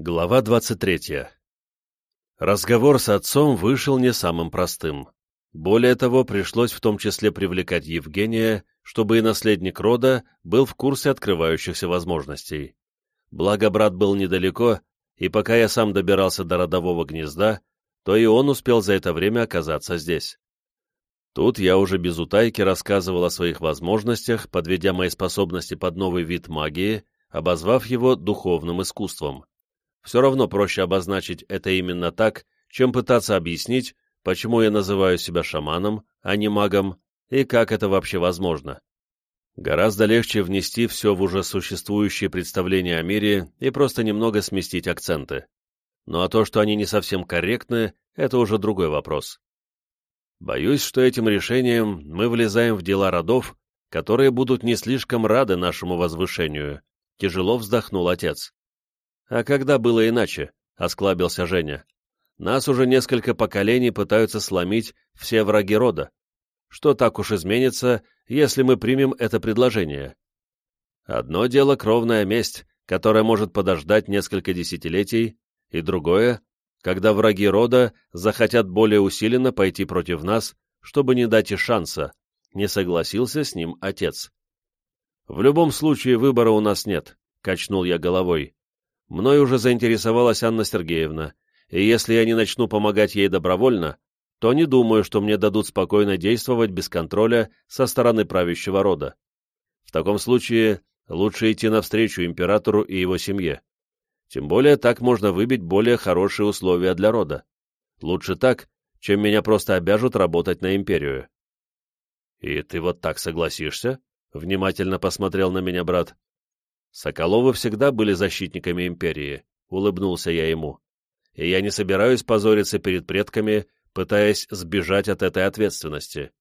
Глава 23. Разговор с отцом вышел не самым простым. Более того, пришлось в том числе привлекать Евгения, чтобы и наследник рода был в курсе открывающихся возможностей. Благо брат был недалеко, и пока я сам добирался до родового гнезда, то и он успел за это время оказаться здесь. Тут я уже без утайки рассказывал о своих возможностях, подведя мои способности под новый вид магии, обозвав его духовным искусством все равно проще обозначить это именно так, чем пытаться объяснить, почему я называю себя шаманом, а не магом, и как это вообще возможно. Гораздо легче внести все в уже существующие представления о мире и просто немного сместить акценты. Ну а то, что они не совсем корректны, это уже другой вопрос. Боюсь, что этим решением мы влезаем в дела родов, которые будут не слишком рады нашему возвышению, тяжело вздохнул отец. «А когда было иначе?» — осклабился Женя. «Нас уже несколько поколений пытаются сломить все враги рода. Что так уж изменится, если мы примем это предложение?» Одно дело — кровная месть, которая может подождать несколько десятилетий, и другое — когда враги рода захотят более усиленно пойти против нас, чтобы не дать и шанса, не согласился с ним отец. «В любом случае выбора у нас нет», — качнул я головой. Мной уже заинтересовалась Анна Сергеевна, и если я не начну помогать ей добровольно, то не думаю, что мне дадут спокойно действовать без контроля со стороны правящего рода. В таком случае лучше идти навстречу императору и его семье. Тем более так можно выбить более хорошие условия для рода. Лучше так, чем меня просто обяжут работать на империю. «И ты вот так согласишься?» — внимательно посмотрел на меня брат. Соколовы всегда были защитниками империи, улыбнулся я ему. И я не собираюсь позориться перед предками, пытаясь сбежать от этой ответственности.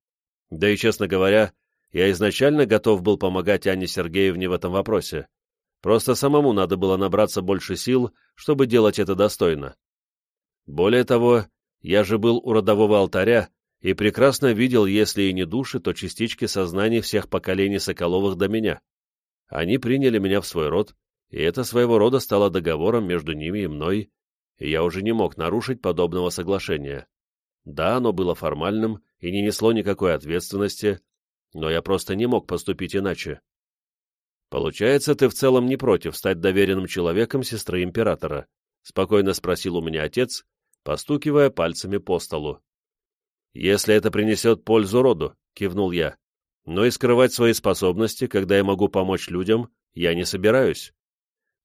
Да и, честно говоря, я изначально готов был помогать Анне Сергеевне в этом вопросе. Просто самому надо было набраться больше сил, чтобы делать это достойно. Более того, я же был у родового алтаря и прекрасно видел, если и не души, то частички сознаний всех поколений Соколовых до меня. Они приняли меня в свой род, и это своего рода стало договором между ними и мной, и я уже не мог нарушить подобного соглашения. Да, оно было формальным и не несло никакой ответственности, но я просто не мог поступить иначе. «Получается, ты в целом не против стать доверенным человеком сестры императора?» — спокойно спросил у меня отец, постукивая пальцами по столу. «Если это принесет пользу роду», — кивнул я но и скрывать свои способности, когда я могу помочь людям, я не собираюсь.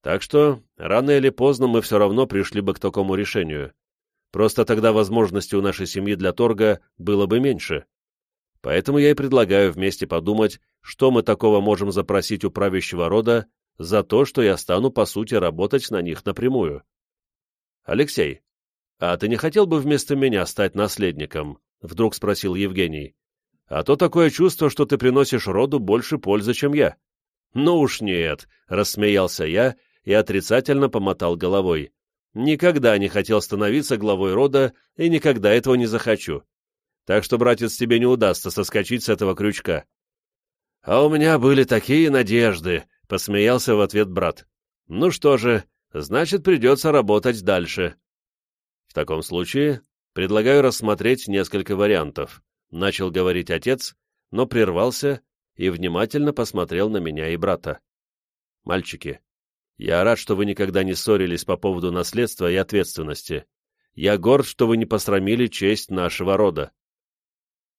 Так что, рано или поздно мы все равно пришли бы к такому решению. Просто тогда возможностей у нашей семьи для торга было бы меньше. Поэтому я и предлагаю вместе подумать, что мы такого можем запросить у правящего рода за то, что я стану, по сути, работать на них напрямую. Алексей, а ты не хотел бы вместо меня стать наследником? Вдруг спросил Евгений а то такое чувство, что ты приносишь роду больше пользы, чем я». «Ну уж нет», — рассмеялся я и отрицательно помотал головой. «Никогда не хотел становиться главой рода и никогда этого не захочу. Так что, братец, тебе не удастся соскочить с этого крючка». «А у меня были такие надежды», — посмеялся в ответ брат. «Ну что же, значит, придется работать дальше». В таком случае предлагаю рассмотреть несколько вариантов начал говорить отец, но прервался и внимательно посмотрел на меня и брата. «Мальчики, я рад, что вы никогда не ссорились по поводу наследства и ответственности. Я горд, что вы не посрамили честь нашего рода.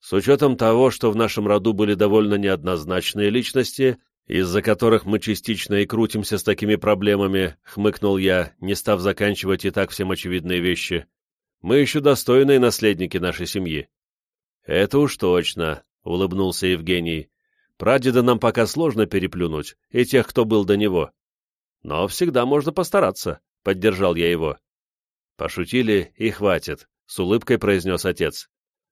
С учетом того, что в нашем роду были довольно неоднозначные личности, из-за которых мы частично и крутимся с такими проблемами, хмыкнул я, не став заканчивать и так всем очевидные вещи, мы еще достойные наследники нашей семьи. «Это уж точно», — улыбнулся Евгений. «Прадеда нам пока сложно переплюнуть, и тех, кто был до него. Но всегда можно постараться», — поддержал я его. «Пошутили, и хватит», — с улыбкой произнес отец.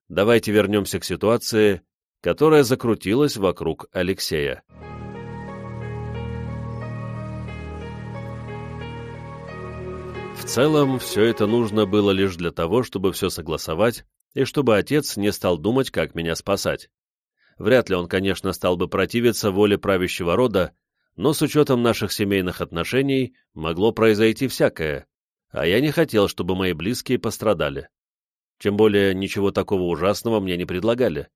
«Давайте вернемся к ситуации, которая закрутилась вокруг Алексея». В целом, все это нужно было лишь для того, чтобы все согласовать и чтобы отец не стал думать, как меня спасать. Вряд ли он, конечно, стал бы противиться воле правящего рода, но с учетом наших семейных отношений могло произойти всякое, а я не хотел, чтобы мои близкие пострадали. Тем более ничего такого ужасного мне не предлагали.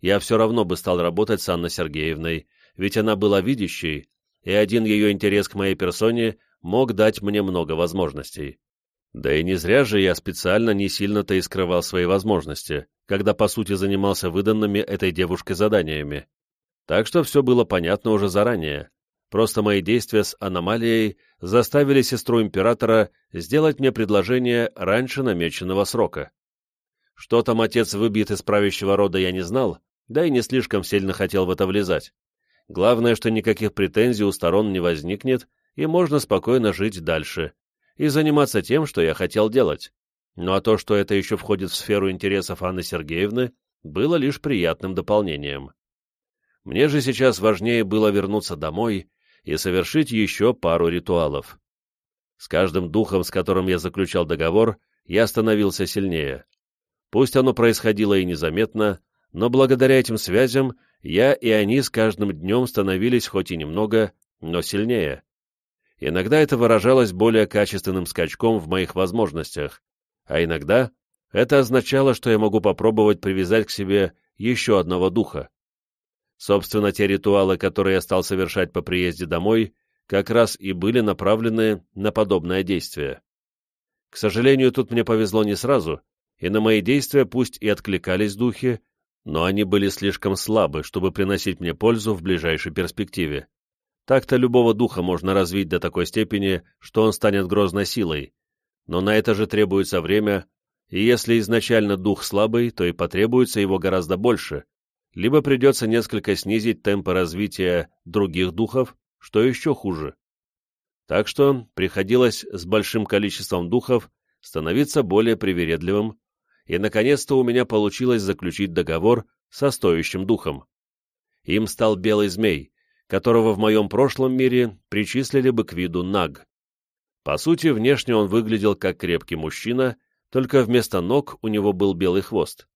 Я все равно бы стал работать с Анной Сергеевной, ведь она была видящей, и один ее интерес к моей персоне мог дать мне много возможностей. Да и не зря же я специально не сильно-то и скрывал свои возможности, когда по сути занимался выданными этой девушкой заданиями. Так что все было понятно уже заранее. Просто мои действия с аномалией заставили сестру императора сделать мне предложение раньше намеченного срока. Что там отец выбьет из правящего рода, я не знал, да и не слишком сильно хотел в это влезать. Главное, что никаких претензий у сторон не возникнет, и можно спокойно жить дальше, и заниматься тем, что я хотел делать. Ну а то, что это еще входит в сферу интересов Анны Сергеевны, было лишь приятным дополнением. Мне же сейчас важнее было вернуться домой и совершить еще пару ритуалов. С каждым духом, с которым я заключал договор, я становился сильнее. Пусть оно происходило и незаметно, но благодаря этим связям я и они с каждым днем становились хоть и немного, но сильнее. Иногда это выражалось более качественным скачком в моих возможностях, а иногда это означало, что я могу попробовать привязать к себе еще одного духа. Собственно, те ритуалы, которые я стал совершать по приезде домой, как раз и были направлены на подобное действие. К сожалению, тут мне повезло не сразу, и на мои действия пусть и откликались духи, но они были слишком слабы, чтобы приносить мне пользу в ближайшей перспективе. Так-то любого духа можно развить до такой степени, что он станет грозной силой, но на это же требуется время, и если изначально дух слабый, то и потребуется его гораздо больше, либо придется несколько снизить темпы развития других духов, что еще хуже. Так что приходилось с большим количеством духов становиться более привередливым, и наконец-то у меня получилось заключить договор со стоящим духом. Им стал белый змей, которого в моем прошлом мире причислили бы к виду наг. По сути, внешне он выглядел как крепкий мужчина, только вместо ног у него был белый хвост.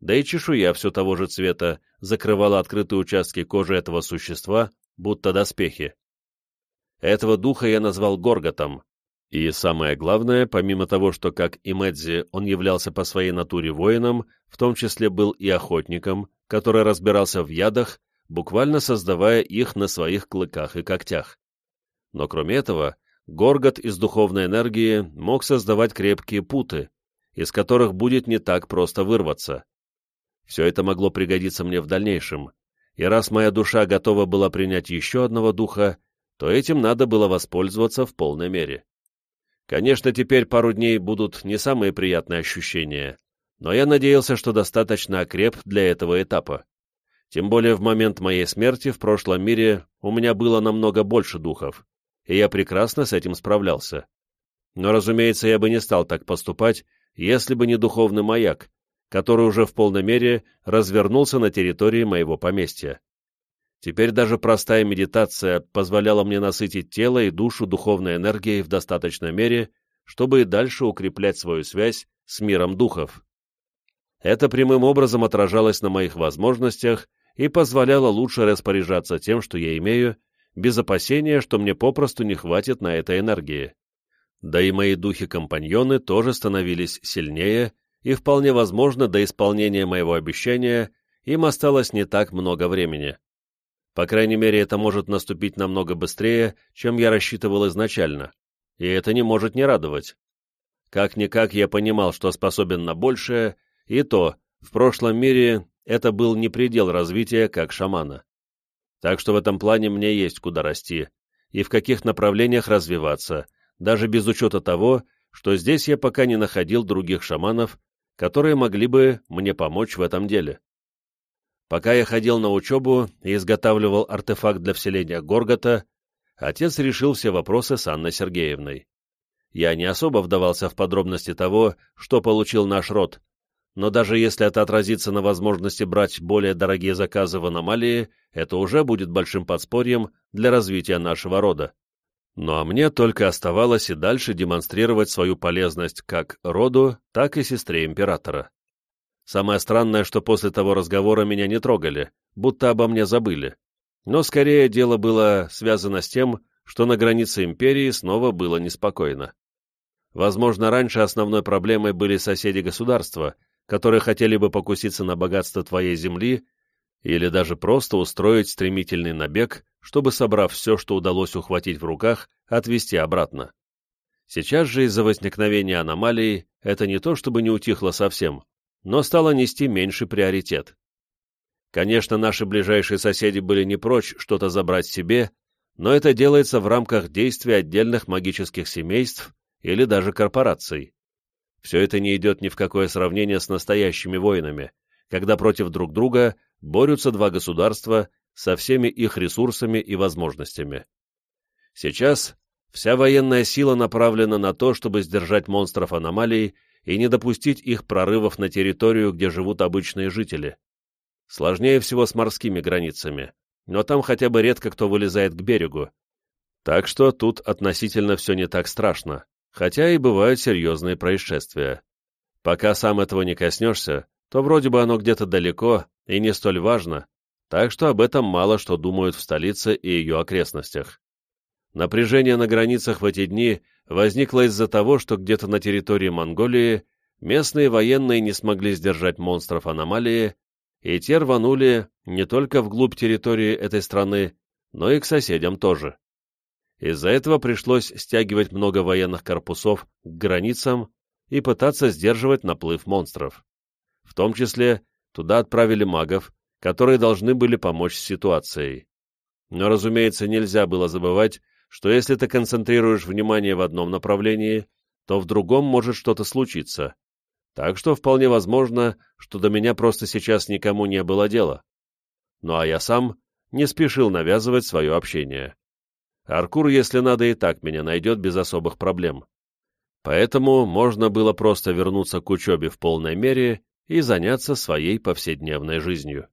Да и чешуя все того же цвета закрывала открытые участки кожи этого существа, будто доспехи. Этого духа я назвал Горготом, и самое главное, помимо того, что, как и Мэдзи, он являлся по своей натуре воином, в том числе был и охотником, который разбирался в ядах, буквально создавая их на своих клыках и когтях. Но кроме этого, Горгот из духовной энергии мог создавать крепкие путы, из которых будет не так просто вырваться. Все это могло пригодиться мне в дальнейшем, и раз моя душа готова была принять еще одного духа, то этим надо было воспользоваться в полной мере. Конечно, теперь пару дней будут не самые приятные ощущения, но я надеялся, что достаточно окреп для этого этапа. Тем более в момент моей смерти в прошлом мире у меня было намного больше духов, и я прекрасно с этим справлялся. Но, разумеется, я бы не стал так поступать, если бы не духовный маяк, который уже в полной мере развернулся на территории моего поместья. Теперь даже простая медитация позволяла мне насытить тело и душу духовной энергией в достаточной мере, чтобы и дальше укреплять свою связь с миром духов. Это прямым образом отражалось на моих возможностях и позволяло лучше распоряжаться тем, что я имею, без опасения, что мне попросту не хватит на это энергии. Да и мои духи-компаньоны тоже становились сильнее, и вполне возможно, до исполнения моего обещания им осталось не так много времени. По крайней мере, это может наступить намного быстрее, чем я рассчитывал изначально, и это не может не радовать. Как-никак я понимал, что способен на большее, и то, в прошлом мире это был не предел развития как шамана. Так что в этом плане мне есть куда расти, и в каких направлениях развиваться, даже без учета того, что здесь я пока не находил других шаманов, которые могли бы мне помочь в этом деле. Пока я ходил на учебу и изготавливал артефакт для вселения Горгота, отец решил все вопросы с Анной Сергеевной. Я не особо вдавался в подробности того, что получил наш род, но даже если это отразится на возможности брать более дорогие заказы в аномалии, это уже будет большим подспорьем для развития нашего рода. Ну а мне только оставалось и дальше демонстрировать свою полезность как роду, так и сестре императора. Самое странное, что после того разговора меня не трогали, будто обо мне забыли. Но скорее дело было связано с тем, что на границе империи снова было неспокойно. Возможно, раньше основной проблемой были соседи государства, которые хотели бы покуситься на богатство твоей земли или даже просто устроить стремительный набег, чтобы, собрав все, что удалось ухватить в руках, отвезти обратно. Сейчас же из-за возникновения аномалии это не то чтобы не утихло совсем, но стало нести меньший приоритет. Конечно, наши ближайшие соседи были не прочь что-то забрать себе, но это делается в рамках действий отдельных магических семейств или даже корпораций. Все это не идет ни в какое сравнение с настоящими войнами, когда против друг друга борются два государства со всеми их ресурсами и возможностями. Сейчас вся военная сила направлена на то, чтобы сдержать монстров аномалий и не допустить их прорывов на территорию, где живут обычные жители. Сложнее всего с морскими границами, но там хотя бы редко кто вылезает к берегу. Так что тут относительно все не так страшно, хотя и бывают серьезные происшествия. Пока сам этого не коснешься, то вроде бы оно где-то далеко и не столь важно, так что об этом мало что думают в столице и ее окрестностях. Напряжение на границах в эти дни возникло из-за того, что где-то на территории Монголии местные военные не смогли сдержать монстров аномалии, и те рванули не только вглубь территории этой страны, но и к соседям тоже. Из-за этого пришлось стягивать много военных корпусов к границам и пытаться сдерживать наплыв монстров. В том числе туда отправили магов, которые должны были помочь с ситуацией. Но, разумеется, нельзя было забывать, что если ты концентрируешь внимание в одном направлении, то в другом может что-то случиться. Так что вполне возможно, что до меня просто сейчас никому не было дела. Ну а я сам не спешил навязывать свое общение. Аркур, если надо, и так меня найдет без особых проблем. Поэтому можно было просто вернуться к учебе в полной мере и заняться своей повседневной жизнью.